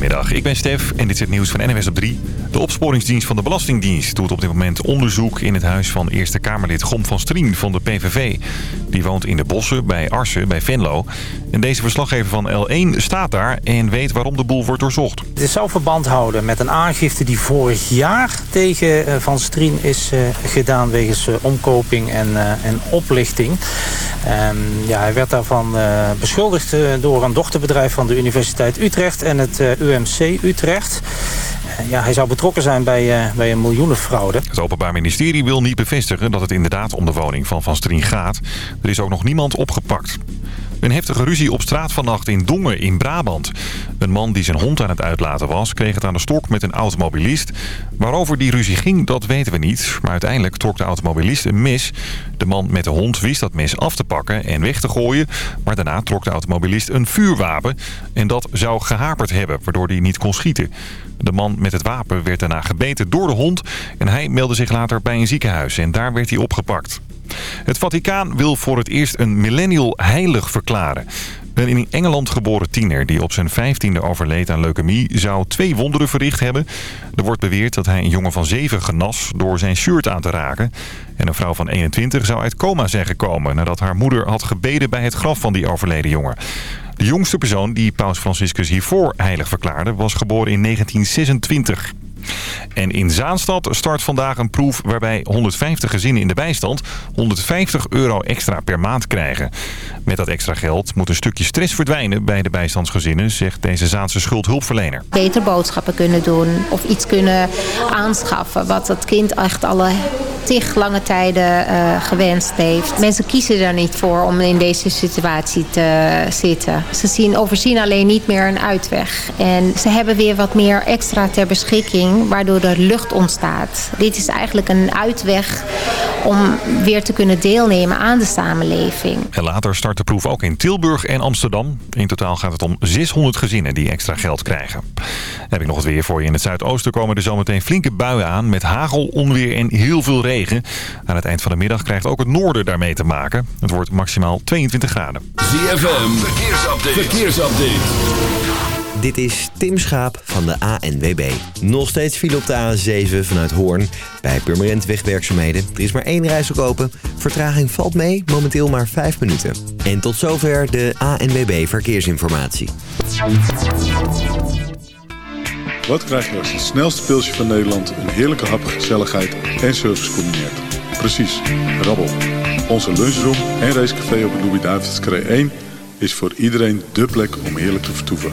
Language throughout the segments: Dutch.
Goedemiddag, ik ben Stef en dit is het nieuws van NWS op 3. De opsporingsdienst van de Belastingdienst doet op dit moment onderzoek in het huis van Eerste Kamerlid Gom van Strien van de PVV. Die woont in de bossen bij Arsen, bij Venlo. En deze verslaggever van L1 staat daar en weet waarom de boel wordt doorzocht. Dit zou verband houden met een aangifte die vorig jaar tegen eh, Van Strien is eh, gedaan wegens eh, omkoping en, en oplichting. Ehm, ja, hij werd daarvan beschuldigd door een dochterbedrijf van de Universiteit Utrecht en het UMC Utrecht. Ja, hij zou betrokken zijn bij, bij een miljoenenfraude. Het Openbaar Ministerie wil niet bevestigen dat het inderdaad om de woning van Van Strien gaat. Er is ook nog niemand opgepakt. Een heftige ruzie op straat vannacht in Dongen in Brabant. Een man die zijn hond aan het uitlaten was, kreeg het aan de stok met een automobilist. Waarover die ruzie ging, dat weten we niet. Maar uiteindelijk trok de automobilist een mes. De man met de hond wist dat mes af te pakken en weg te gooien. Maar daarna trok de automobilist een vuurwapen. En dat zou gehaperd hebben, waardoor hij niet kon schieten. De man met het wapen werd daarna gebeten door de hond. En hij meldde zich later bij een ziekenhuis en daar werd hij opgepakt. Het Vaticaan wil voor het eerst een millennial heilig verklaren. Een in Engeland geboren tiener die op zijn vijftiende overleed aan leukemie... zou twee wonderen verricht hebben. Er wordt beweerd dat hij een jongen van zeven genas door zijn shirt aan te raken. En een vrouw van 21 zou uit coma zijn gekomen... nadat haar moeder had gebeden bij het graf van die overleden jongen. De jongste persoon die paus Franciscus hiervoor heilig verklaarde... was geboren in 1926. En in Zaanstad start vandaag een proef waarbij 150 gezinnen in de bijstand 150 euro extra per maand krijgen. Met dat extra geld moet een stukje stress verdwijnen bij de bijstandsgezinnen, zegt deze Zaanse schuldhulpverlener. Beter boodschappen kunnen doen of iets kunnen aanschaffen wat het kind echt alle tig lange tijden uh, gewenst heeft. Mensen kiezen er niet voor om in deze situatie te zitten. Ze zien, overzien alleen niet meer een uitweg. En ze hebben weer wat meer extra ter beschikking, waardoor er lucht ontstaat. Dit is eigenlijk een uitweg om weer te kunnen deelnemen aan de samenleving. En later start de proef ook in Tilburg en Amsterdam. In totaal gaat het om 600 gezinnen die extra geld krijgen. heb ik nog het weer voor je. In het zuidoosten komen er zometeen flinke buien aan met hagel, onweer en heel veel regen. Aan het eind van de middag krijgt ook het noorden daarmee te maken. Het wordt maximaal 22 graden. ZFM, verkeersupdate. verkeersupdate. Dit is Tim Schaap van de ANWB. Nog steeds file op de A7 vanuit Hoorn. Bij Purmerend wegwerkzaamheden. Er is maar één reis open. Vertraging valt mee, momenteel maar 5 minuten. En tot zover de ANWB Verkeersinformatie. Wat krijg je als het snelste pilsje van Nederland... een heerlijke hap, gezelligheid en service combineert? Precies, rabbel. Onze lunchroom en racecafé op de Louis-David's 1... is voor iedereen dé plek om heerlijk te vertoeven.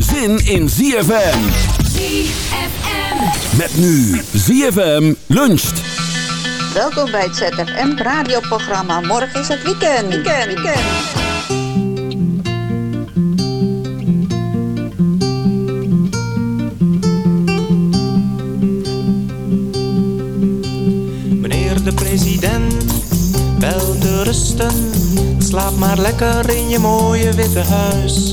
zin in ZFM. ZFM. Met nu ZFM luncht. Welkom bij het ZFM radioprogramma. Morgen is het weekend. Weekend, weekend. Meneer de president, wel te rusten Slaap maar lekker in je mooie witte huis.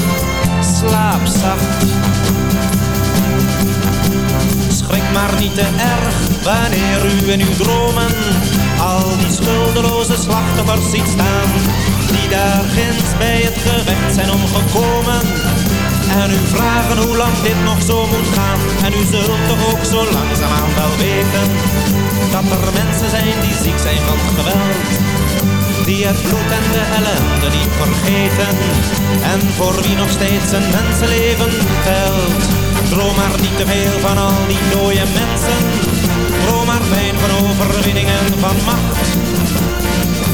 Slaap zacht. Schrik maar niet te erg wanneer u in uw dromen al die schuldeloze slachtoffers ziet staan. Die daar ginds bij het gevecht zijn omgekomen. En u vragen hoe lang dit nog zo moet gaan. En u zult toch ook zo langzaamaan wel weten. Dat er mensen zijn die ziek zijn van geweld. Die het bloed en de ellende niet vergeten. En voor wie nog steeds een mensenleven telt. Droom maar niet te veel van al die dode mensen. Droom maar fijn van overwinning en van macht.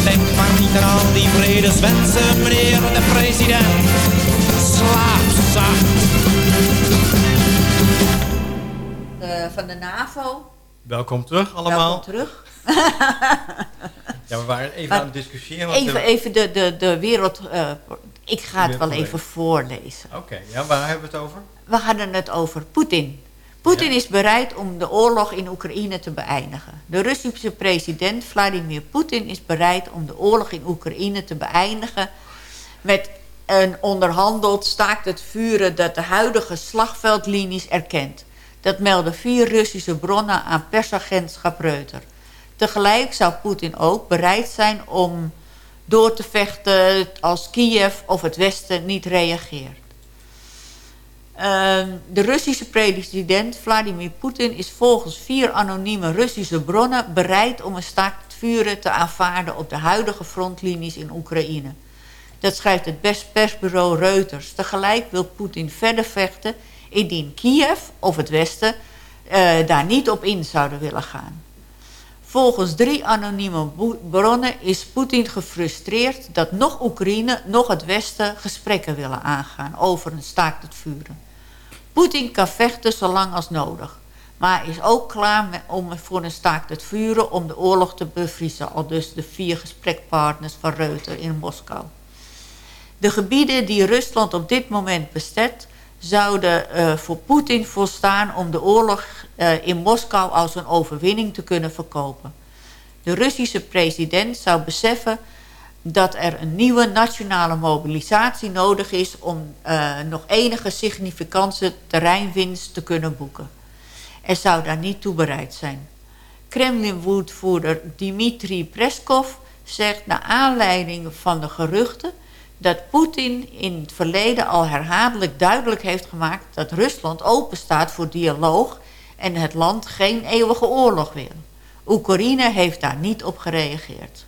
Denk maar niet aan al die vredeswensen, meneer de president. Slaap zacht. De, van de NAVO. Welkom terug allemaal. Welkom terug. ja, we waren even Maar aan het discussiëren. Even, er- even de, de, de wereld... eh, ik ga het wel even voorlezen. Oké, ja, waar hebben we het over? We hadden het over Poetin. Poetin is bereid om de oorlog in Oekraïne te beëindigen. De Russische president Vladimir Poetin is bereid om de oorlog in Oekraïne te beëindigen... met een onderhandeld staakt het vuren dat de huidige slagveldlinies erkent. Dat melden vier Russische bronnen aan persagentschap Reuter. Tegelijk zou Poetin ook bereid zijn om door te vechten als Kiev of het Westen niet reageert. Ehm, de Russische president Vladimir Poetin is volgens vier anonieme Russische bronnen bereid om een staakt het vuren te aanvaarden op de huidige frontlinies in Oekraïne. Dat schrijft het best persbureau Reuters. Tegelijk wil Poetin verder vechten indien Kiev of het Westen eh, daar niet op in zouden willen gaan. Volgens drie anonieme bronnen is Poetin gefrustreerd dat nog Oekraïne, nog het Westen gesprekken willen aangaan over een staakt het vuren. Poetin kan vechten zolang als nodig, maar is ook klaar om voor een staakt het vuren om de oorlog te bevriezen, al dus de vier gesprekpartners van Reuter in Moskou. De gebieden die Rusland op dit moment bezet, zouden eh, voor Poetin volstaan om de oorlog eh, in Moskou als een overwinning te kunnen verkopen. De Russische president zou beseffen dat er een nieuwe nationale mobilisatie nodig is om eh, nog enige significante terreinwinst te kunnen boeken. Er zou daar niet toe bereid zijn. Kremlin-woordvoerder Dmitri Peskov zegt naar aanleiding van de geruchten dat Poetin in het verleden al herhaaldelijk duidelijk heeft gemaakt dat Rusland open staat voor dialoog en het land geen eeuwige oorlog wil. Oekraïne heeft daar niet op gereageerd.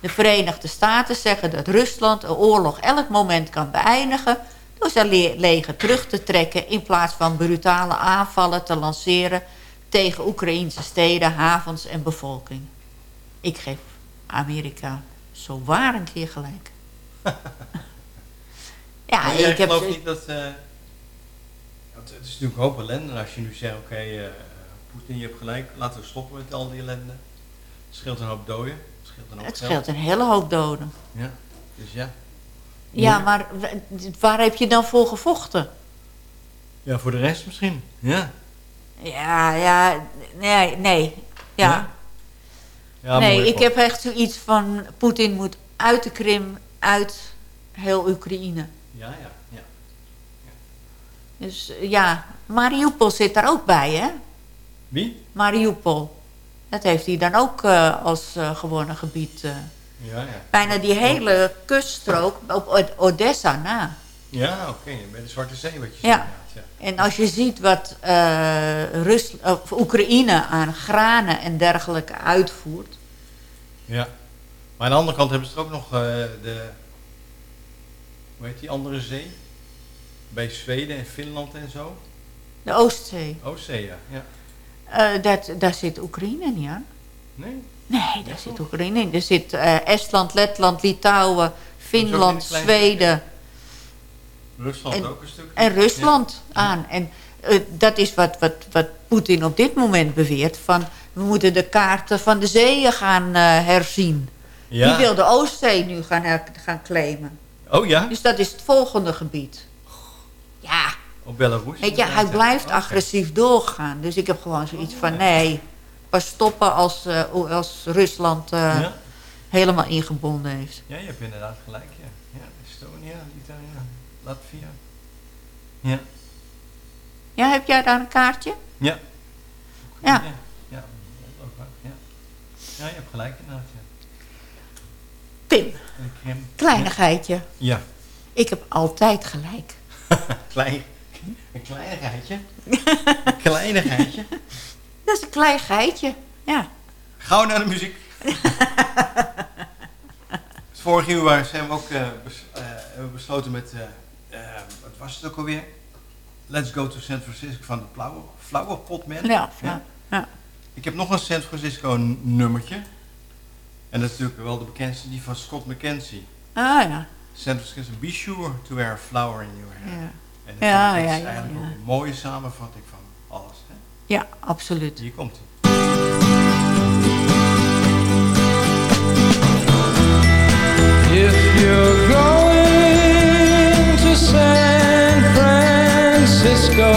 De Verenigde Staten zeggen dat Rusland een oorlog elk moment kan beëindigen door zijn le- leger terug te trekken in plaats van brutale aanvallen te lanceren tegen Oekraïnse steden, havens en bevolking. Ik geef Amerika zo waar een keer gelijk. ja, Maar ik heb... gelooft niet dat... eh, want het is natuurlijk een hoop ellende. Als je nu zegt, oké, eh, Poetin, je hebt gelijk. Laten we stoppen met al die ellende. Het scheelt een hoop doden. Het scheelt een hoop Het scheelt een hele hoop doden. Ja, dus ja. Ja, maar waar heb je dan voor gevochten? Ja, voor de rest misschien. Ja. Ja, ja, nee, nee. Ja. Ja? Ja, nee, ik heb echt zoiets van... Poetin moet uit de Krim, uit heel Oekraïne. Ja, ja, ja. Dus eh, ja, Mariupol zit daar ook bij, hè? Wie? Mariupol. Dat heeft hij dan ook eh, als eh, gewonnen gebied. eh. Ja, ja. bijna die hele kuststrook op Od- Odessa na. Ja, oké. bij de Zwarte Zee wat je Ja. ja. En als je ziet wat Rus of Oekraïne aan granen en dergelijke uitvoert. Ja. Maar aan de andere kant hebben ze er ook nog eh, de... Hoe heet die andere zee? Bij Zweden en Finland en zo. De Oostzee. Oostzee, ja. ja. Eh, dat, daar zit Oekraïne niet aan. Nee? Nee, daar zit Oekraïne in. Er zit eh, Estland, Letland, Litouwen, Finland, Zweden Rusland en, ook een stuk. en Rusland aan. En dat is wat, wat, wat Poetin op dit moment beweert. Van, we moeten de kaarten van de zeeën gaan herzien. Ja. Die wil de Oostzee nu gaan, gaan claimen. Oh ja? Dus dat is het volgende gebied. Ja, Op Belarus? weet je, hij blijft agressief doorgaan. Dus ik heb gewoon zoiets van, nee, pas stoppen als, eh, als Rusland eh, Ja. helemaal ingebonden heeft. Ja, je hebt inderdaad gelijk, ja. Ja, Estonia, Litouwen, Latvia. Ja. Ja, heb jij daar een kaartje? Ja. Ja. Ja, ja, ook wel, ja. Ja, je hebt gelijk inderdaad. Pim, kleinigheidje. Ja. Ik heb altijd gelijk. Klein, een kleinigheidje. een kleinigheidje. Dat is een klein geitje, ja. Gauw naar de muziek. Dus Vorig jaar zijn we ook bes- we besloten met, eh, wat was het ook alweer? Let's go to San Francisco van de Pot Man. Ja, ja, ja. Ik heb nog een San Francisco nummertje. En dat is natuurlijk wel de bekendste, die van Scott McKenzie. Ah ja. San Francisco, be sure to wear a flower in your hair. Ja. En dat, Ja, is ja, eigenlijk ook een mooie samenvatting van alles. Hè? Ja, absoluut. Hier komt hij. If you're going to San Francisco,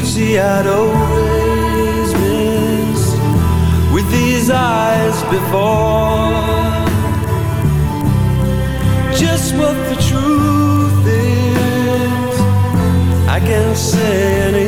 Beauty I'd always missed, with these eyes before. Just what the truth is, I can't say anymore.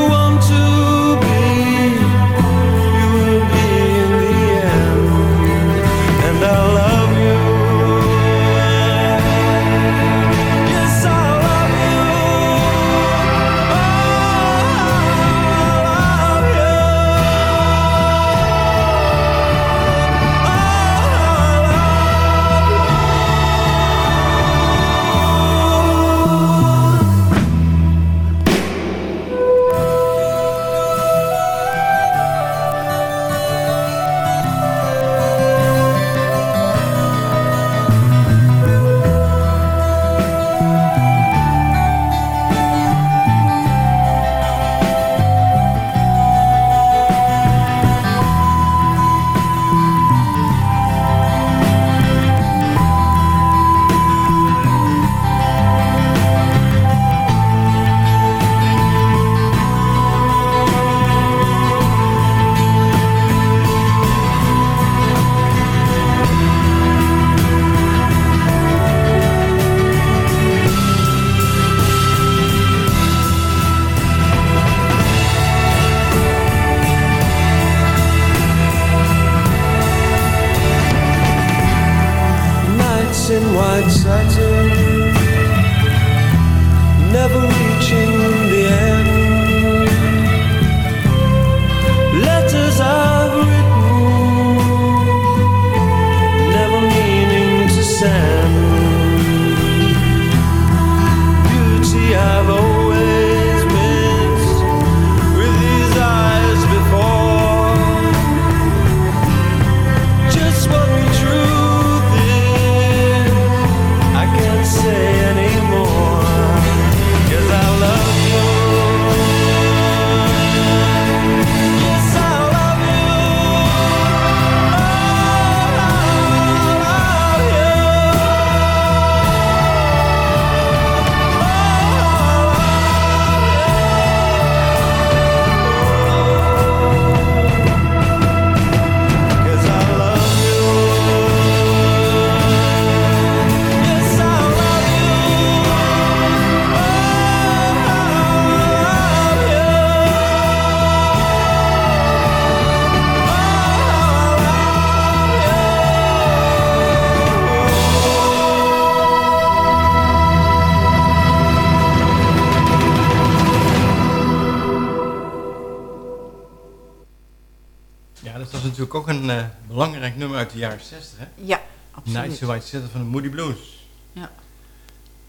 natuurlijk ook een eh, belangrijk nummer uit de jaren 60, hè? Ja, absoluut. Nights in White van de Moody Blues. Ja.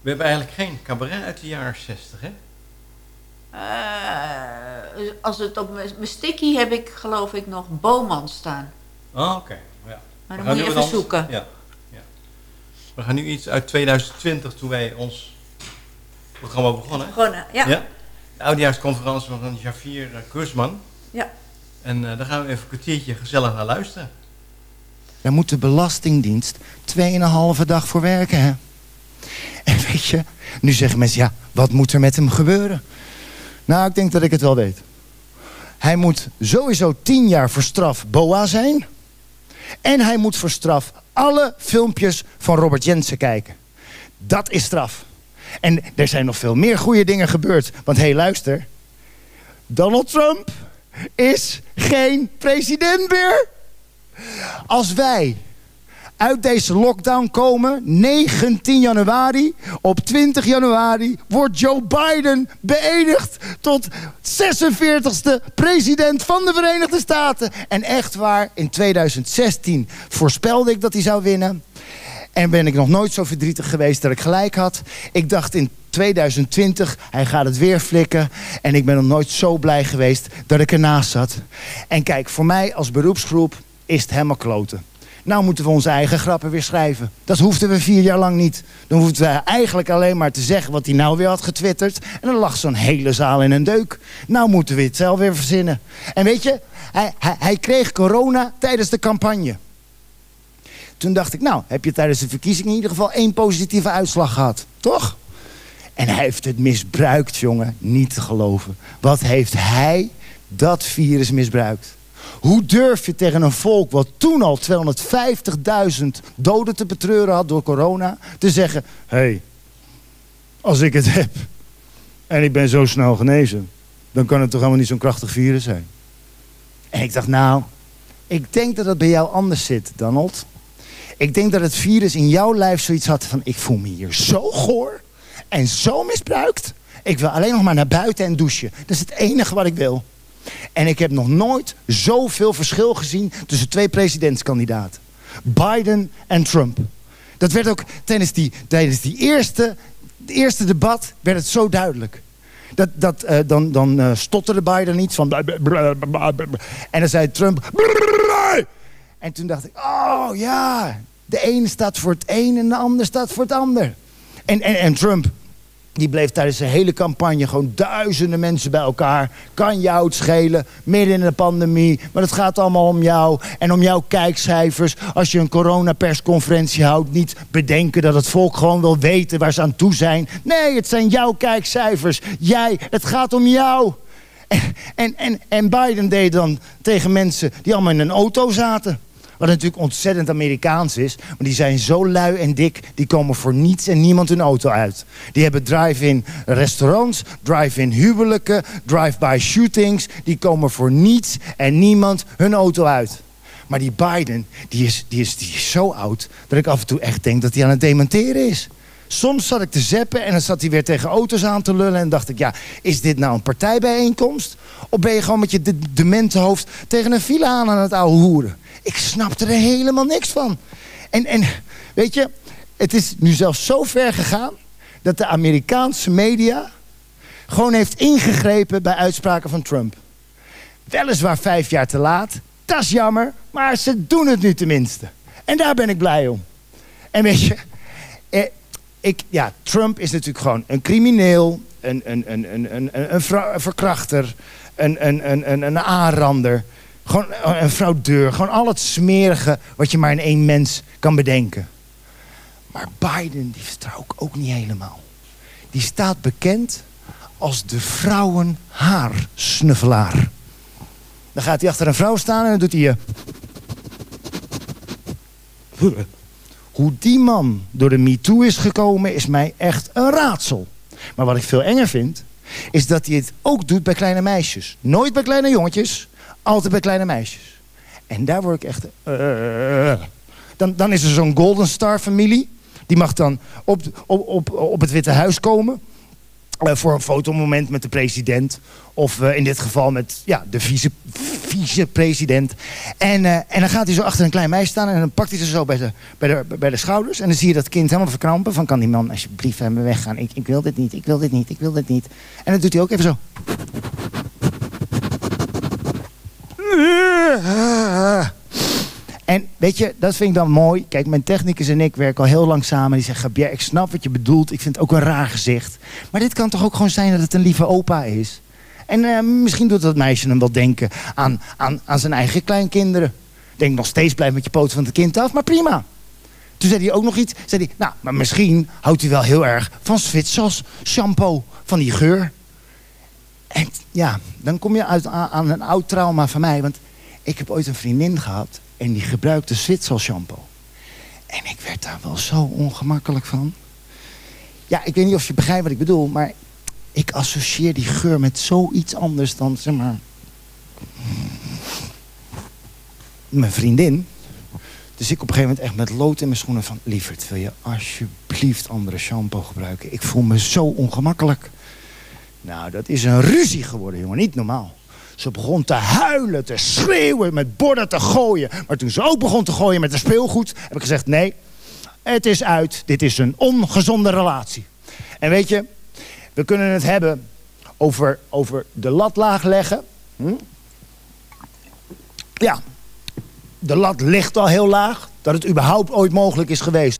We hebben eigenlijk geen cabaret uit de jaren 60, hè? Eh, als het op mijn sticky heb ik geloof ik nog Boman staan. Oh, oké. Ja. Maar dan gaan moet je even anders- zoeken. Ja. ja. We gaan nu iets uit 2020, toen wij ons programma begonnen. Begonnen, ja. De oudejaarsconferentie van Javier eh, Kursman. Ja. En eh, daar gaan we even een kwartiertje gezellig naar luisteren. Daar moet de Belastingdienst 2,5 dag voor werken, hè? En weet je, nu zeggen mensen, ja, wat moet er met hem gebeuren? Nou, ik denk dat ik het wel weet. Hij moet sowieso 10 jaar voor straf BOA zijn. En hij moet voor straf alle filmpjes van Robert Jensen kijken. Dat is straf. En er zijn nog veel meer goede dingen gebeurd. Want hé, hey, luister. Donald Trump is geen president meer. Als wij uit deze lockdown komen. 19 januari. Op 20 januari wordt Joe Biden beëdigd tot 46ste president van de Verenigde Staten. En echt waar, in 2016 voorspelde ik dat hij zou winnen. En ben ik nog nooit zo verdrietig geweest dat ik gelijk had. Ik dacht in 2020, hij gaat het weer flikken. En ik ben nog nooit zo blij geweest dat ik ernaast zat. En kijk, voor mij als beroepsgroep is het helemaal kloten. Nou moeten we onze eigen grappen weer schrijven. Dat hoefden we vier jaar lang niet. Dan hoefden we eigenlijk alleen maar te zeggen wat hij nou weer had getwitterd. En dan lag zo'n hele zaal in een deuk. Nou moeten we het zelf weer verzinnen. En weet je, hij, hij, hij kreeg corona tijdens de campagne. Toen dacht ik, nou, heb je tijdens de verkiezingen in ieder geval één positieve uitslag gehad. Toch? En hij heeft het misbruikt, jongen. Niet te geloven. Wat heeft hij dat virus misbruikt? Hoe durf je tegen een volk wat toen al 250.000 doden te betreuren had door corona... te zeggen, hé, hey, als ik het heb en ik ben zo snel genezen... dan kan het toch helemaal niet zo'n krachtig virus zijn. En ik dacht, nou, ik denk dat het bij jou anders zit, Donald. Ik denk dat het virus in jouw lijf zoiets had van... ik voel me hier zo goor en zo misbruikt. Ik wil alleen nog maar naar buiten en douchen. Dat is het enige wat ik wil. En ik heb nog nooit zoveel verschil gezien tussen twee presidentskandidaten. Biden en Trump. Dat werd ook tijdens die, tijdens die eerste, eerste debat werd het zo duidelijk. Dat, dat, uh, dan dan uh, stotterde Biden iets van... En dan zei Trump... En toen dacht ik, oh ja, de ene staat voor het een en de ander staat voor het ander. En, en, Trump, die bleef tijdens de hele campagne gewoon duizenden mensen bij elkaar. Kan jou het schelen, midden in de pandemie. Maar het gaat allemaal om jou en om jouw kijkcijfers. Als je een coronapersconferentie houdt, niet bedenken dat het volk gewoon wil weten waar ze aan toe zijn. Nee, het zijn jouw kijkcijfers. Jij, het gaat om jou. En, en, en Biden deed dan tegen mensen die allemaal in een auto zaten. Wat natuurlijk ontzettend Amerikaans is. Maar die zijn zo lui en dik, die komen voor niets en niemand hun auto uit. Die hebben drive-in restaurants, drive-in huwelijken, drive-by shootings. Die komen voor niets en niemand hun auto uit. Maar die Biden, die is, die, is, die is zo oud... dat ik af en toe echt denk dat hij aan het dementeren is. Soms zat ik te zeppen en dan zat hij weer tegen auto's aan te lullen. En dacht ik, ja, is dit nou een partijbijeenkomst? Of ben je gewoon met je de demente hoofd tegen een file aan aan het ouwe hoeren? Ik snapte er helemaal niks van. En, en weet je, het is nu zelfs zo ver gegaan... dat de Amerikaanse media gewoon heeft ingegrepen bij uitspraken van Trump. Weliswaar vijf jaar te laat, dat is jammer, maar ze doen het nu tenminste. En daar ben ik blij om. En weet je, eh, ik, ja, Trump is natuurlijk gewoon een crimineel, een, een, een, een, een, een, verkrachter, een, een, een, een, een aanrander. Gewoon een fraudeur. Gewoon al het smerige wat je maar in één mens kan bedenken. Maar Biden, die vertrouw ik ook niet helemaal. Die staat bekend als de vrouwenhaarsnuffelaar. Dan gaat hij achter een vrouw staan en dan doet hij... je. Hoe die man door de MeToo is gekomen is mij echt een raadsel. Maar wat ik veel enger vind, is dat hij het ook doet bij kleine meisjes. Nooit bij kleine jongetjes, altijd bij kleine meisjes. En daar word ik echt... Uh, dan, dan is er zo'n Golden Star familie. Die mag dan op, op, op, op het Witte Huis komen. Uh, voor een fotomoment met de president. Of uh, in dit geval met ja, de vice-president. en, uh, en dan gaat hij zo achter een klein meisje staan. En dan pakt hij ze zo bij de, bij, de, schouders. En dan zie je dat kind helemaal verkrampen. Van kan die man alsjeblieft van me weggaan. Ik, ik wil dit niet, ik wil dit niet, ik wil dit niet. En dan doet hij ook even zo. En weet je, dat vind ik dan mooi. Kijk, mijn technicus en ik werken al heel lang samen. Die zeggen, ja, ik snap wat je bedoelt. Ik vind het ook een raar gezicht. Maar dit kan toch ook gewoon zijn dat het een lieve opa is? En uh, misschien doet dat meisje hem wel denken aan, aan, aan zijn eigen kleinkinderen. Denk nog steeds, blijf met je poten van het kind af, maar prima. Toen zei hij ook nog iets. Zei hij, nou, maar misschien houdt hij wel heel erg van Zwitsers shampoo. Van die geur. En ja, dan kom je uit aan een oud trauma van mij. Want ik heb ooit een vriendin gehad en die gebruikte Zwitser shampoo. En ik werd daar wel zo ongemakkelijk van. Ja, ik weet niet of je begrijpt wat ik bedoel, maar ik associeer die geur met zoiets anders dan, zeg maar... Mijn vriendin. Dus ik op een gegeven moment echt met lood in mijn schoenen van... lieverd, wil je alsjeblieft andere shampoo gebruiken? Ik voel me zo ongemakkelijk. Nou, dat is een ruzie geworden, jongen. Niet normaal. Ze begon te huilen, te schreeuwen, met borden te gooien. Maar toen ze ook begon te gooien met de speelgoed... heb ik gezegd, nee, het is uit. Dit is een ongezonde relatie. En weet je, we kunnen het hebben over, over de lat laag leggen. Hm? Ja, de lat ligt al heel laag. Dat het überhaupt ooit mogelijk is geweest.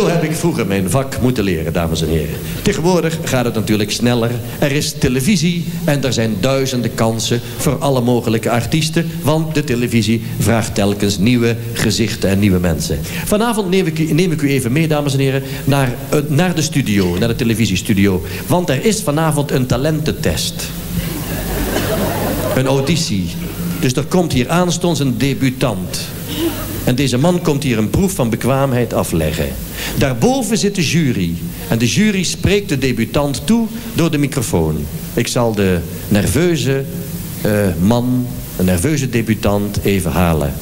Zo heb ik vroeger mijn vak moeten leren, dames en heren. Tegenwoordig gaat het natuurlijk sneller. Er is televisie en er zijn duizenden kansen voor alle mogelijke artiesten. Want de televisie vraagt telkens nieuwe gezichten en nieuwe mensen. Vanavond neem ik u, neem ik u even mee, dames en heren, naar, eh, naar de studio, naar de televisiestudio. Want er is vanavond een talententest. Een auditie. Dus er komt hier aanstonds een debutant. En deze man komt hier een proef van bekwaamheid afleggen. Daarboven zit de jury. En de jury spreekt de debutant toe door de microfoon. Ik zal de nerveuze uh, man, de nerveuze debutant even halen.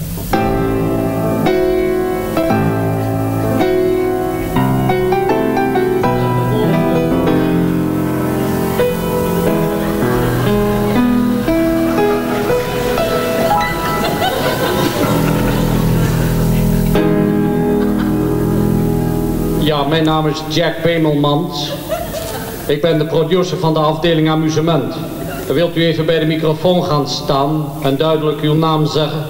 Mijn naam is Jack Bemelmans. Ik ben de producer van de afdeling amusement. Wilt u even bij de microfoon gaan staan en duidelijk uw naam zeggen?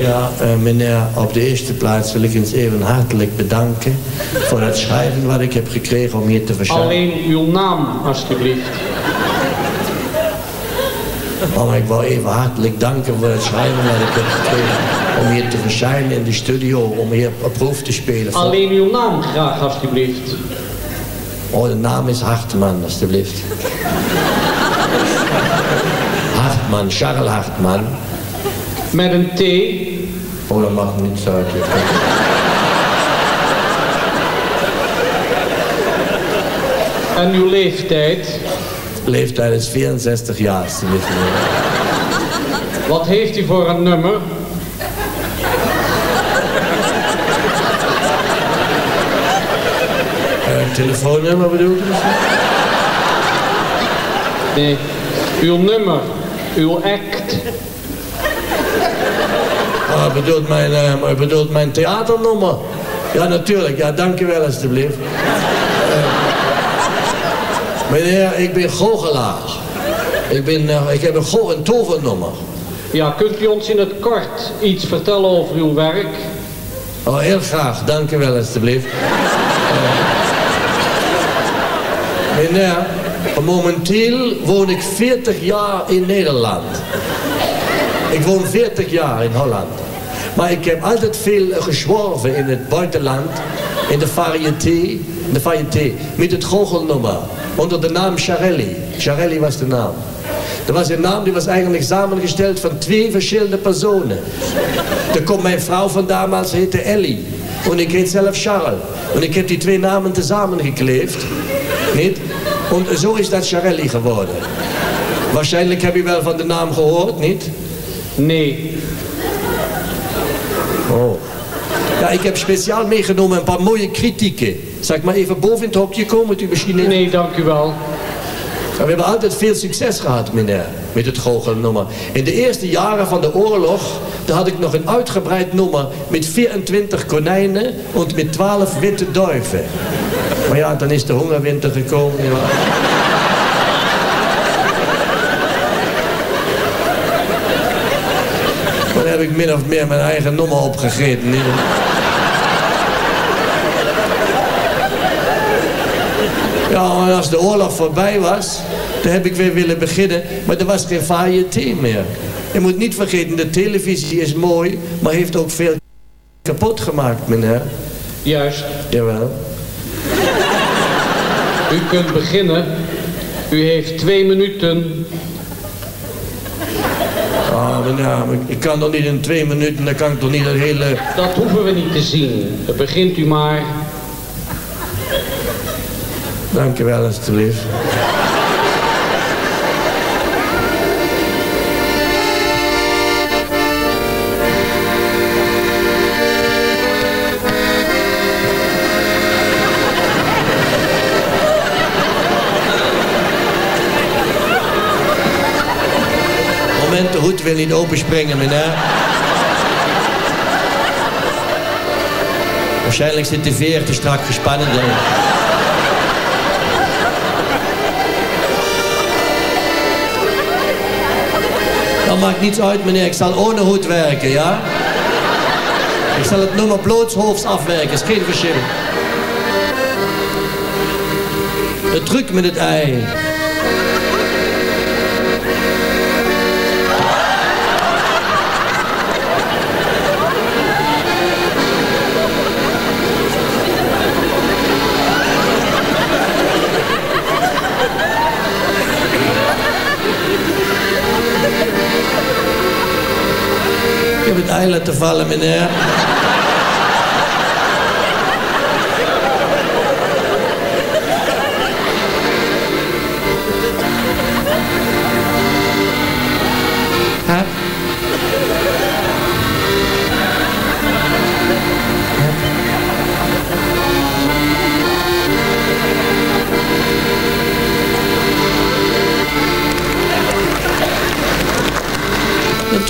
Ja, uh, meneer, op de eerste plaats wil ik eens even hartelijk bedanken voor het schrijven wat ik heb gekregen om hier te verschijnen. Alleen uw naam, alstublieft. Maar ik wil even hartelijk danken voor het schrijven dat ik heb gekregen. Om hier te verschijnen in de studio, om hier een proef te spelen. Alleen uw naam graag, alstublieft. Oh, de naam is Hartman, alstublieft. Hartman, Charles Hartman. Met een T? Oh, dat mag niet uit. En uw leeftijd? Leeftijd is 64 jaar. Wat heeft u voor een nummer? Een telefoonnummer bedoelt u Nee, uw nummer, uw act. Ah, bedoelt mijn, uh, bedoelt mijn theaternummer? Ja, natuurlijk. Ja, dank u wel, alstublieft. Meneer, ik ben goochelaar. Ik, ben, uh, ik heb een, go een tovernummer. Ja, kunt u ons in het kort iets vertellen over uw werk? Oh, heel graag. Dank u wel, alstublieft. uh, meneer, momenteel woon ik 40 jaar in Nederland. Ik woon 40 jaar in Holland. Maar ik heb altijd veel gezworven in het buitenland. In de variété. De variété. Met het goochelnummer onder de naam Charelli. Charelli was de naam. Dat was een naam die was eigenlijk samengesteld van twee verschillende personen. Er komt mijn vrouw van damals, heette Ellie. En ik heet zelf Charles. En ik heb die twee namen tezamen gekleefd. Niet? En zo is dat Charelli geworden. Waarschijnlijk heb je wel van de naam gehoord, niet? Nee. Oh. Ja, ik heb speciaal meegenomen een paar mooie kritieken. Zal ik maar even boven in het hokje komen met uw machine? Nee, dank u wel. we hebben altijd veel succes gehad, meneer, met het goochelnummer. In de eerste jaren van de oorlog, daar had ik nog een uitgebreid nummer met 24 konijnen en met 12 witte duiven. Maar ja, dan is de hongerwinter gekomen. Ja. Dan heb ik min of meer mijn eigen nummer opgegeten. En als de oorlog voorbij was, dan heb ik weer willen beginnen. Maar er was geen variété meer. Je moet niet vergeten, de televisie is mooi, maar heeft ook veel kapot gemaakt, meneer. Juist. Jawel. U kunt beginnen. U heeft twee minuten. Ah, meneer, ik kan toch niet in twee minuten, dan kan ik toch niet het hele... Dat hoeven we niet te zien. Begint u maar. Dankjewel, alstublieft. Moment, de hoed wil niet openspringen, meneer. Waarschijnlijk zit de veer te strak gespannen. Dat maakt niets uit, meneer. Ik zal ohne hoed werken, ja? Ik zal het nummer blootshoofds afwerken, is geen verschil. De truc met het ei. Ik heb het ei laten vallen, meneer.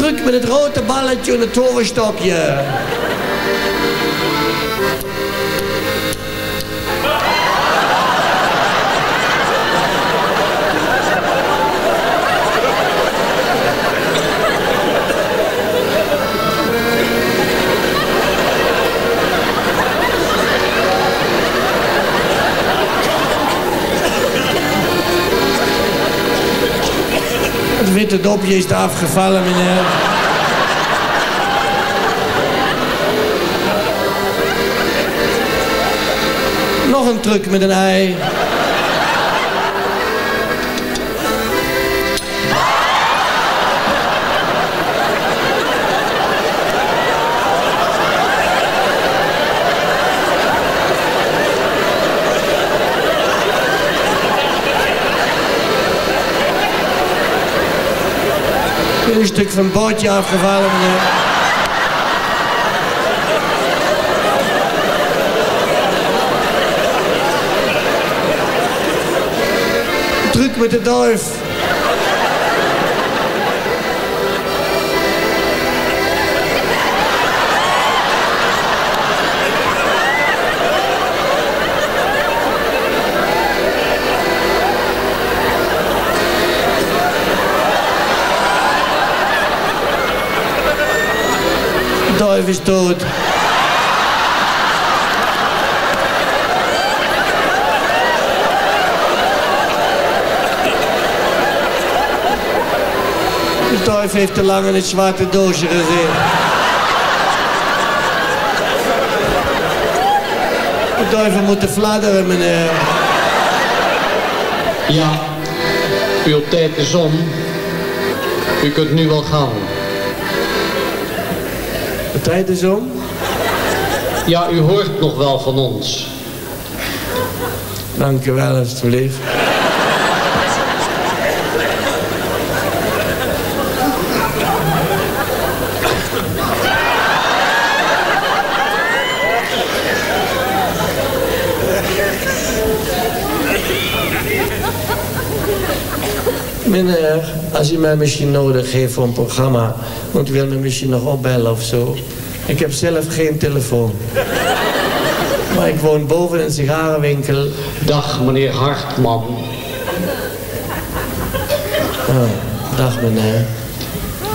Truc met het rode balletje en het toverstokje. Witte dopje is eraf gevallen, meneer. Nog een truc met een ei. Een stuk van het bootje afgevallen. Truc met de duif. De duif is dood. De duif heeft te lang in het zwarte doosje gezeten. De duiven moeten fladderen, meneer. Ja, uw tijd is om. U kunt nu wel gaan. De tijd is om? Ja, u hoort nog wel van ons. Dank u wel, alstublieft. Meneer, als u mij misschien nodig heeft voor een programma... want u wil me misschien nog opbellen of zo... ik heb zelf geen telefoon. Maar ik woon boven een sigarenwinkel. Dag, meneer Hartman. Oh, dag meneer.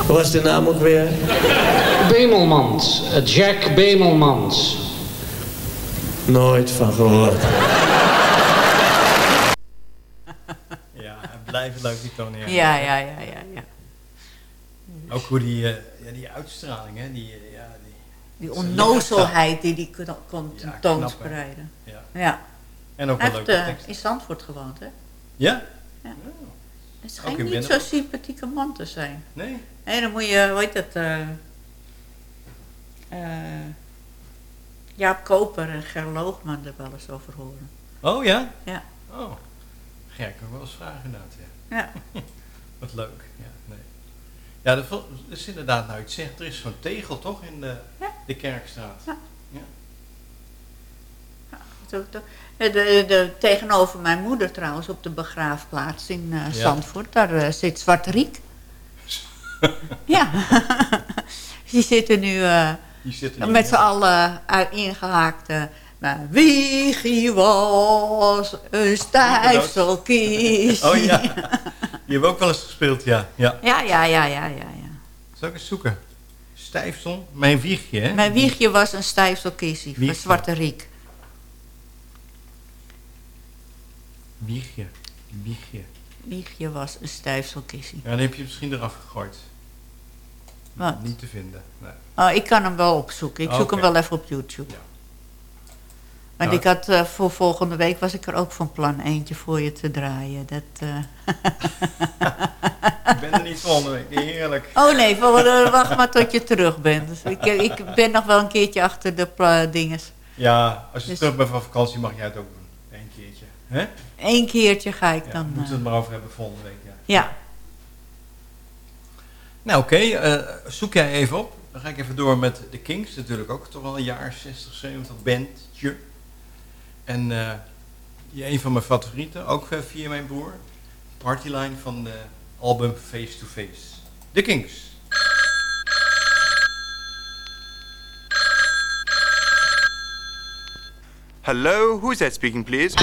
Hoe was de naam ook weer? Bemelmans. Jack Bemelmans. Nooit van gehoord. Ja, en blijven leuk die Tony. Ja, ja, ja, ja, ja. Ook hoe die, eh, ja, die uitstraling, hè, die, eh, die, onnozelheid die die kon, tentoonspreiden. Ja. Ja. En ook Hij wel heeft leuke eh, teksten. in Zandvoort gewoond, hè? Ja? Ja. Het Ook schijnt niet zo'n Binnenhof? sympathieke man te zijn. Nee? Nee, dan moet je, hoe heet dat, eh eh, Jaap Koper en Ger Loogman er wel eens over horen. Oh ja? Ja. Oh. Ga ik wel eens vragen inderdaad, ja. Ja. Wat leuk, ja. Ja, dat is inderdaad, nou iets zegt, er is zo'n tegel toch in de, de Kerkstraat. Ja. Ja. Zo- de, de, de- tegenover mijn moeder trouwens, op de begraafplaats in Ja. Zandvoort, daar eh, zit Zwarte Riek. ja. Die zitten nu Die zitten met z'n ja. allen uit ingehaakt. Maar Wiegie was een stijfselkies. Oh ja, die hebben we ook wel eens gespeeld, ja. ja. Ja, ja, ja, ja, ja. ja. Zal ik eens zoeken? Stijfsel? Mijn wiegje, hè? Mijn wiegje was een stijfselkiesie van. Zwarte Riek. Wiegje. Wiegje. Wiegje was een stijfselkiesie. Ja, dan heb je het misschien eraf gegooid. Wat? Niet te vinden. Nee. Oh, ik kan hem wel opzoeken. Ik zoek hem wel even op YouTube. Want Ja. ik had eh, voor volgende week was ik er ook van plan eentje voor je te draaien. Dat, eh, Ik ben er niet volgende week. Heerlijk. Oh nee, volgende- wacht maar tot je terug bent. Dus ik, ik ben nog wel een keertje achter de dinges. Ja, als je Dus- terug bent van vakantie mag jij het ook doen. Eén keertje. Hè? Eén keertje ga ik Ja, dan... moeten we eh, het maar over hebben volgende week. Ja. ja. Nou oké, eh, zoek jij even op. Dan ga ik even door met de Kings. Natuurlijk ook toch wel een jaar 60, 70 bandje. En ja, een van mijn favorieten, ook eh, via mijn broer. Partyline van de album Face to Face. De Kings. Hello, who's that speaking, please?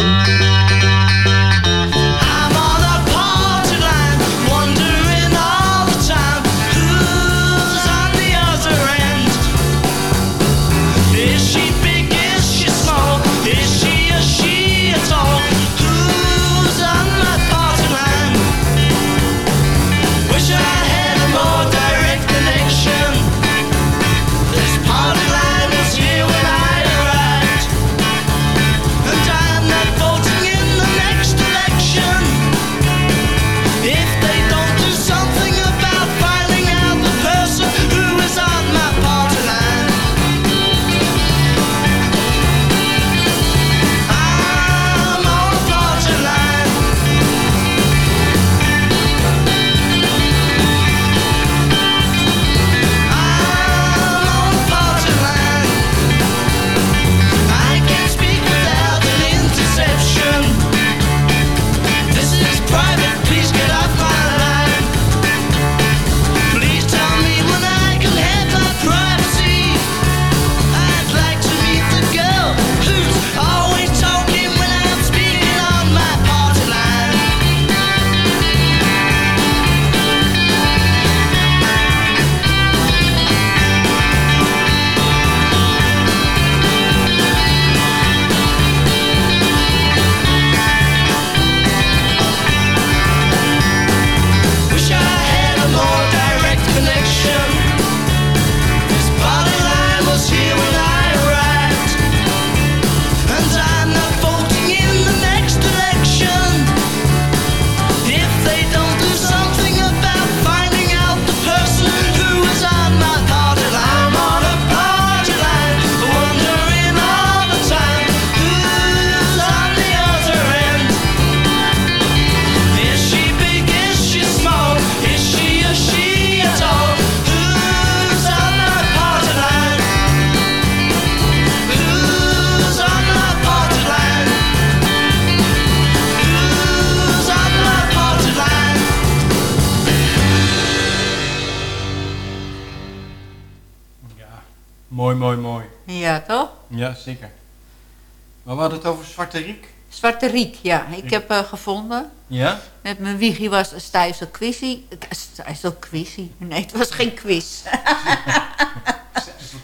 Zwarte Riek, ja. Ik heb eh, gevonden. Ja? Met mijn wiegje was een stijfselkiesie. Stijfselkiesie? Nee, het was geen quiz.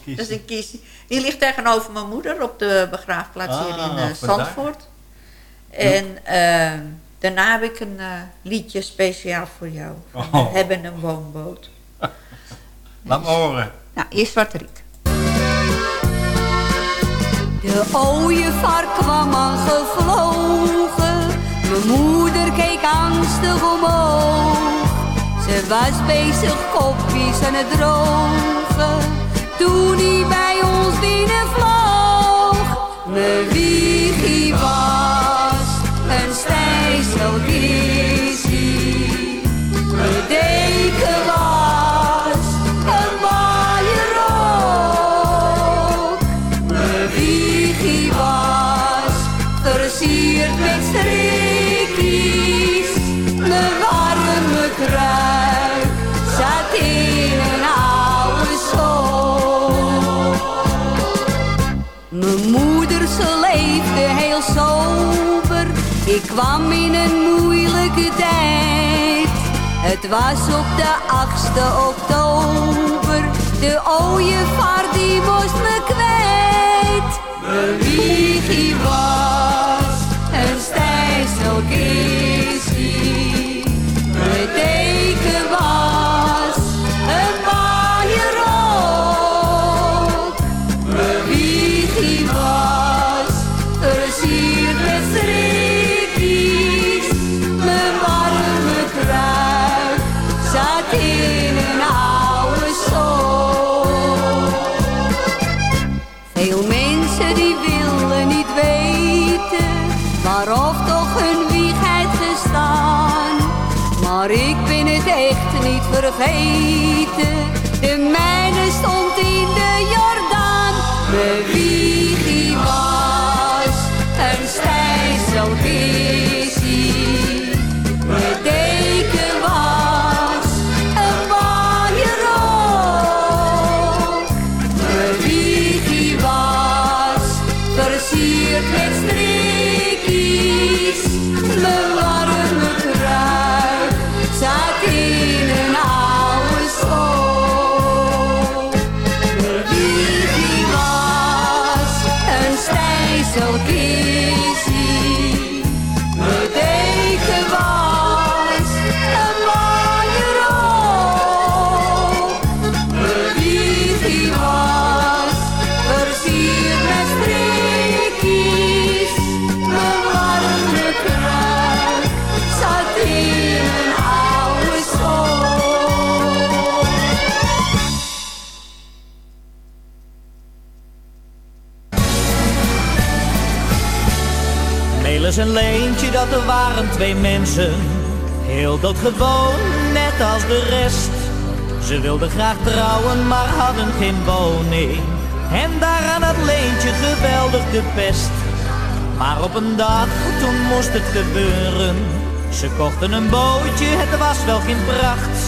Dat is een kiesie. Die ligt tegenover mijn moeder op de begraafplaats hier in Ah, eh, vandaar. Zandvoort. En eh, daarna heb ik een liedje speciaal voor jou. Van Oh. We hebben een woonboot. Laat me horen. Nou, eerst Zwarte Riek. De ooievaar kwam aangevlogen. Mijn moeder keek angstig omhoog. Ze was bezig kopjes aan het drogen. Toen hij bij ons binnenvloog. Mijn wiegie was een stijfselkissie. Mijn deken was strikjes, me warme kruik, zat in een oude school. Mijn moeder, ze leefde heel sober, ik kwam in een moeilijke tijd. Het was op de 8e oktober, de ooievaar die was me kwijt. Mijn wiegje was... Yeah. Vergeten. Er waren twee mensen. Heel doodgewoon, net als de rest. Ze wilden graag trouwen, maar hadden geen woning. En daaraan had Leentje geweldig de pest. Maar op een dag, toen moest het gebeuren. Ze kochten een bootje, het was wel geen pracht.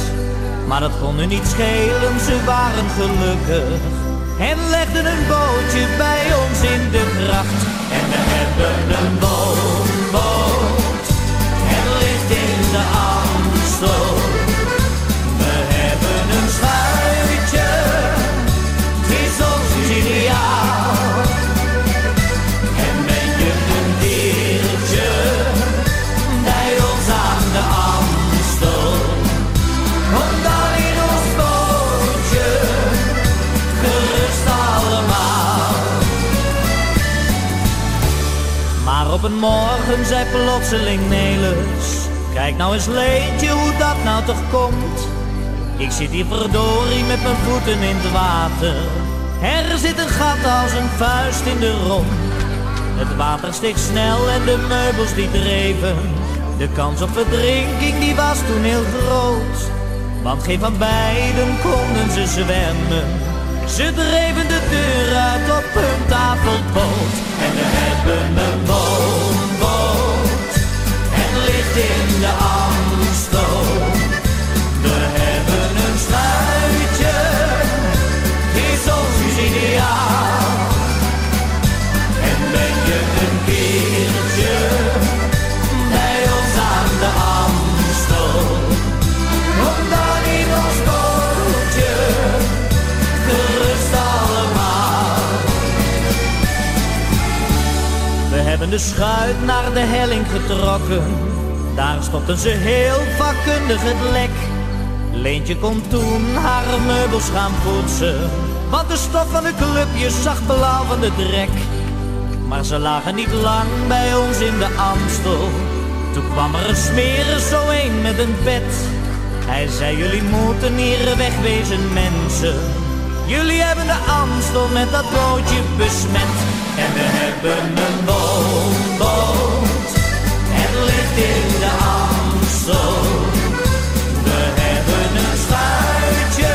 Maar dat kon hun niet schelen, ze waren gelukkig. En legden een bootje bij ons in de gracht. En we hebben een woonboot. Morgen zei plotseling Nelis. Kijk nou eens Leentje hoe dat nou toch komt? Ik zit hier verdorie met mijn voeten in het water. Er zit een gat als een vuist in de romp Het water steeg snel en de meubels die dreven. De kans op verdrinking die was toen heel groot. Want geen van beiden konden ze zwemmen. Ze dreven de deur uit op hun tafelboot En we hebben een ligt in de Amstel We hebben een schuitje Is ons ideaal En ben je een keertje Bij ons aan de Amstel Kom dan in ons bootje gerust allemaal. We hebben de schuit naar de helling getrokken. Daar stopten ze heel vakkundig het lek. Leentje kon toen haar meubels gaan poetsen. Want de stof van de clubjes zag blauw van de drek. Maar ze lagen niet lang bij ons in de Amstel. Toen kwam er een smerig zo een met een pet. Hij zei, jullie moeten hier wegwezen mensen. Jullie hebben de Amstel met dat bootje besmet. En we hebben een woonboot. Het ligt in de Amstel. We hebben een schuitje.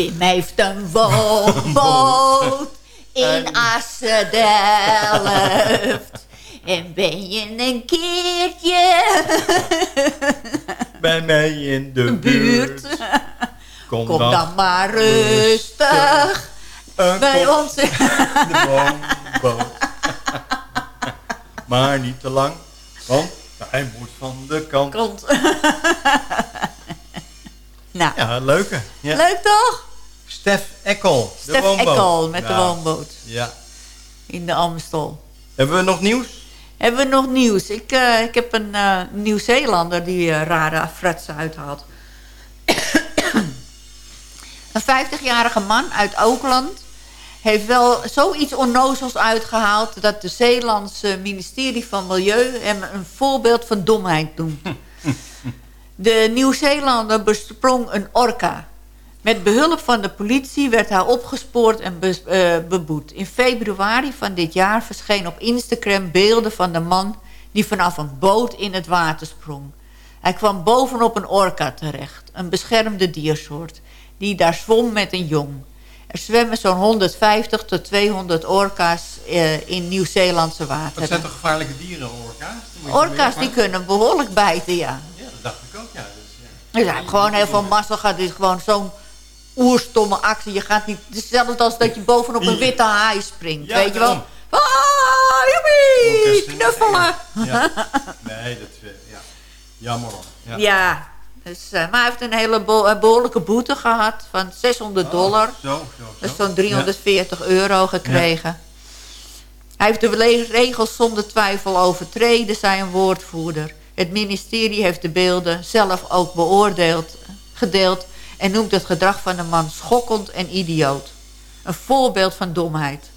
Wim heeft een woonboot in Assen-Delft. En ben je een keertje Bij mij in de buurt. Kom, Kom dan maar rustig bij ons. de woonboot. maar niet te lang, want hij moet van de kant. Kant. nou, Ja, leuke. Ja. leuk toch? Stef Ekkel, de Stef. Ekkel met de woonboot Ja. in de Amstel. Hebben we nog nieuws? Hebben we nog nieuws? Ik, eh, ik heb een eh, Nieuw-Zeelander die eh, rare fratsen uithaalt. een 50-jarige man uit Oakland heeft wel zoiets onnozels uitgehaald... dat de Zeelandse ministerie van Milieu hem een voorbeeld van domheid noemt. De Nieuw-Zeelander besprong een orka. Met behulp van de politie werd hij opgespoord en eh, beboet. In februari van dit jaar verscheen op Instagram beelden van de man... die vanaf een boot in het water sprong. Hij kwam bovenop een orka terecht, een beschermde diersoort... die daar zwom met een jong. Er zwemmen zo'n 150 tot 200 orka's eh, in Nieuw-Zeelandse Dat wateren. zijn toch gevaarlijke dieren, orka's? Orka's die kunnen behoorlijk bijten, ja. Ja, dat dacht ik ook, ja. Dus, ja. Dus hij heeft gewoon heel veel massa gehad. Dit is gewoon zo'n oerstomme actie. Je gaat niet... Het is hetzelfde als dat je bovenop een witte haai springt. Ja, weet je wel? Ah, joepie, knuffelen. Ja. Nee, dat... eh, Ja. Jammer hoor. Ja. Ja. Dus, eh, maar hij heeft een hele bo- een behoorlijke boete gehad van 600 dollar. Zo, zo, zo. Dus zo'n 340 euro gekregen. Hij heeft de regels zonder twijfel overtreden, zei een woordvoerder. Het ministerie heeft de beelden zelf ook beoordeeld, gedeeld... en noemt het gedrag van de man schokkend en idioot. Een voorbeeld van domheid.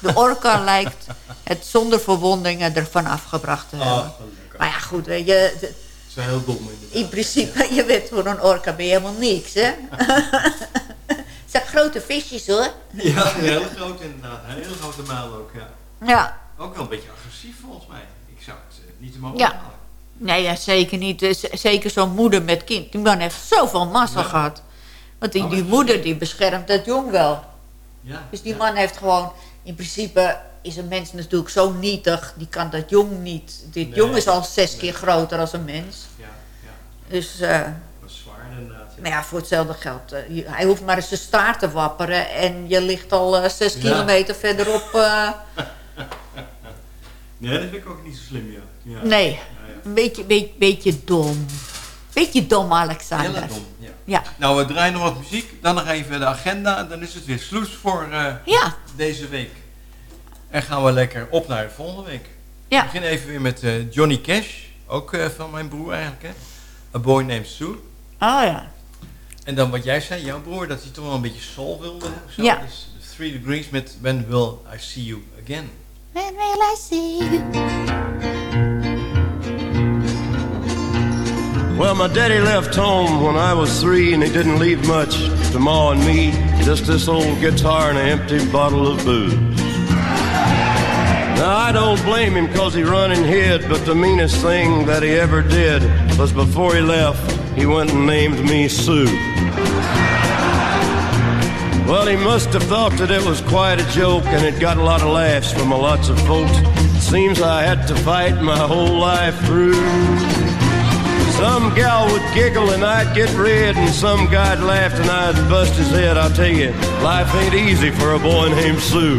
De orka lijkt het zonder verwondingen ervan afgebracht te hebben. Ah, gelukkig. maar ja, goed, weet je, wel heel dom inderdaad. in principe, je weet voor een orka ben je helemaal niks, hè? Het zijn grote visjes, hoor. Ja, een hele grote inderdaad. Een hele grote muil ook, ja. Ja. Ook wel een beetje agressief volgens mij. Ik zou het eh, niet te mogen Ja. halen. Nee, ja, zeker niet. Dus zeker zo'n moeder met kind. Die man heeft zoveel massa Ja. gehad. Want die, Oh, die moeder die beschermt dat jong wel. Ja. Dus die man heeft gewoon... In principe is een mens natuurlijk zo nietig. Die kan dat jong niet. Dit Nee. jong is al zes keer groter als een mens. Ja, ja. Dus... eh, Dat is zwaar inderdaad. Ja. nou ja, voor hetzelfde geld. eh, je- hij hoeft maar eens zijn staart te wapperen. En je ligt al eh, zes kilometer verderop. Nee, dat vind ik ook niet zo slim, ja. ja. nee, Ja, ja. een beetje, beetje, beetje dom. Beetje dom, Alexander. Heel dom, ja. Ja. Nou, we draaien nog wat muziek. Dan nog even de agenda. En dan is het weer sloes voor eh, Ja. deze week. En gaan we lekker op naar de volgende week. Ja. We beginnen even weer met eh, Johnny Cash. Ook eh, van mijn broer eigenlijk, hè. A Boy Named Sue. Oh ja. En dan wat jij zei, jouw broer, dat hij toch wel een beetje soul wilde. Zo. Ja. Dus Three Degrees met When Will I See You Again. When will I see you? Well, my daddy left home when I was three, and he didn't leave much to Ma and me. Just this old guitar and an empty bottle of booze. Now, I don't blame him because he run and hid, but the meanest thing that he ever did was before he left, he went and named me Sue. Well, he must have thought that it was quite a joke, and it got a lot of laughs from a lots of folks. Seems I had to fight my whole life through. Some gal would giggle and I'd get red, and some guy'd laugh and I'd bust his head. I'll tell you, life ain't easy for a boy named Sue.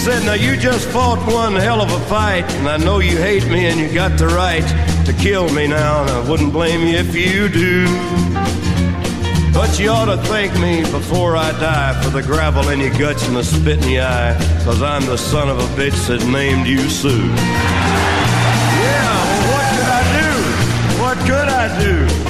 Said, now you just fought one hell of a fight, and I know you hate me and you got the right to kill me now, and I wouldn't blame you if you do. But you ought to thank me before I die for the gravel in your guts and the spit in your eye, cause I'm the son of a bitch that named you Sue. Yeah, well, what could I do? What could I do?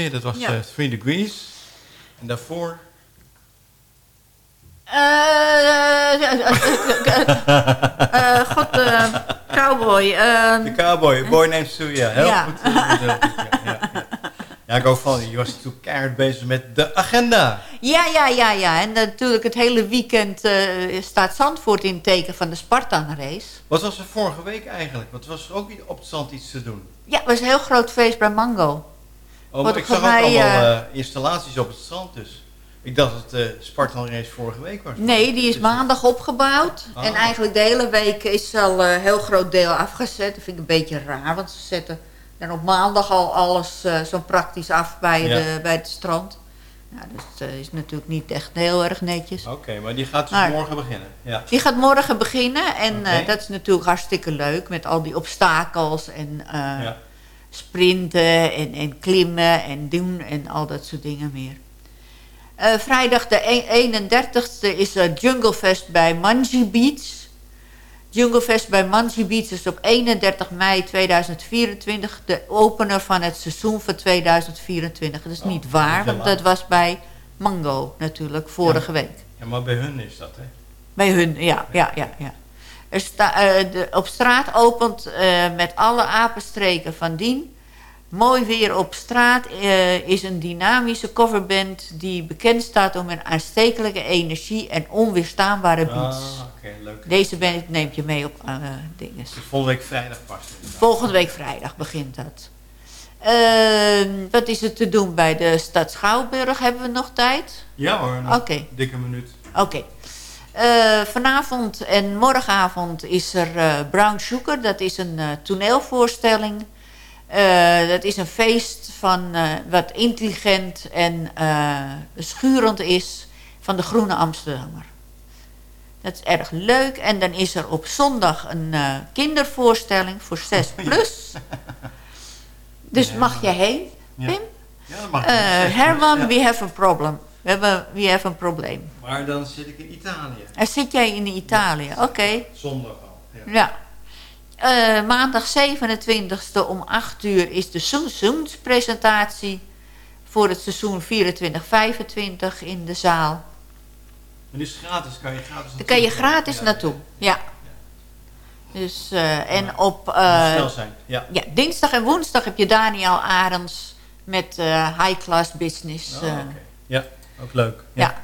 weer? Dat was Ja. eh, Three Degrees. En daarvoor... Eh, eh, eh, God, cowboy. eh, De Cowboy, Boy Named Sue, ja. Heel Ja. goed. ja, ja, ik ook van, je was natuurlijk keihard bezig met de agenda. Ja, ja, ja, ja. En natuurlijk het hele weekend staat Zandvoort in het teken van de Spartan-race. Wat was er vorige week eigenlijk? Wat was er ook op het strand iets te doen? Ja, het was een heel groot feest bij Mango. Oh, maar ik zag ook mij, allemaal eh, eh, installaties op het strand dus. Ik dacht dat de Spartan race vorige week was. Nee, die is maandag opgebouwd. Ah. En eigenlijk de hele week is al een heel groot deel afgezet. Dat vind ik een beetje raar, want ze zetten dan op maandag al alles eh, zo praktisch af bij, Ja. de, bij het strand. Nou, dus dat eh, is natuurlijk niet echt heel erg netjes. Oké, maar die gaat dus Maar- morgen beginnen. Ja. Die gaat morgen beginnen en eh, dat is natuurlijk hartstikke leuk met al die obstakels en eh, Ja. Sprinten en, en klimmen en doen en al dat soort dingen meer. Eh, vrijdag de e- 31ste is er Jungle Fest bij Manji Beach. Jungle Fest bij Manji Beach is op 31 mei 2024 de opener van het seizoen van 2024. Dat is niet waar, Oh, heel want dat was bij Mango natuurlijk vorige week. ja, maar bij hun is dat, hè? Bij hun, ja, ja, ja. ja. Er sta, eh, de, op straat opent eh, met alle apenstreken van dien. Mooi weer op straat eh, is een dynamische coverband die bekend staat om hun aanstekelijke energie en onweerstaanbare beats. Ah, oké, leuk. Deze band neemt je mee op dingen. Dus volgende week vrijdag pas. Volgende week vrijdag begint dat. Eh, wat is er te doen bij de stad Schouwburg? Hebben we nog tijd? Ja hoor, Oké. een dikke minuut. Oké. Eh, vanavond en morgenavond is er eh, Brown Sugar. Dat is een eh, toneelvoorstelling. Dat is een feest van wat intelligent en schurend is van de Groene Amsterdammer. Dat is erg leuk. En dan is er op zondag een kindervoorstelling voor 6 plus. Dus mag je heen. Pim? Ja, dat mag. Herman, we have a problem. We hebben we een probleem. Maar dan zit ik in Italië. En zit jij in Italië? Oké. Zondag al. Ja. Ja. Eh, maandag 27e om 8 uur is de seizoenspresentatie voor het seizoen 24-25 in de zaal. Die is gratis, kan je gratis Daar kan je naartoe. gratis Ja, naartoe. Ja. Dus, eh, en op eh, snel zijn, ja. dinsdag en woensdag heb je Daniel Arends met High Class Business. Oh, oké. Ja, ook leuk. Ja.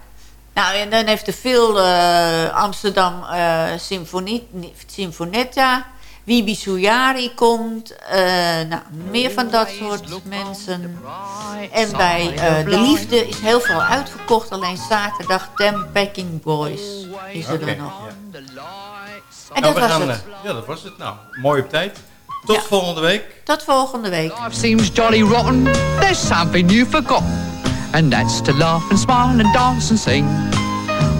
Nou, en dan heeft er veel eh, Amsterdam eh Symfonie, Symfonetta. Wibi Souyari komt. eh, nou, meer van dat soort mensen. En bij eh, De Liefde is heel veel uitverkocht. Alleen zaterdag Them Packing Boys is er dan nog. ja. En Nou, dat we was gaan, het. Ja, dat was het. Nou, mooi op tijd. Tot volgende week. Tot volgende week. seems jolly rotten, there's something you've forgotten. And that's to laugh and smile and dance and sing.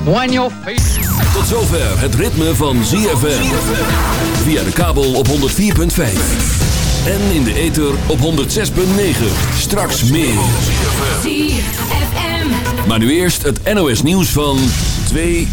When. Tot zover het ritme van ZFM. Via de kabel op 104.5. En in de ether op 106.9. Straks meer. ZFM. Maar nu eerst het NOS nieuws van 2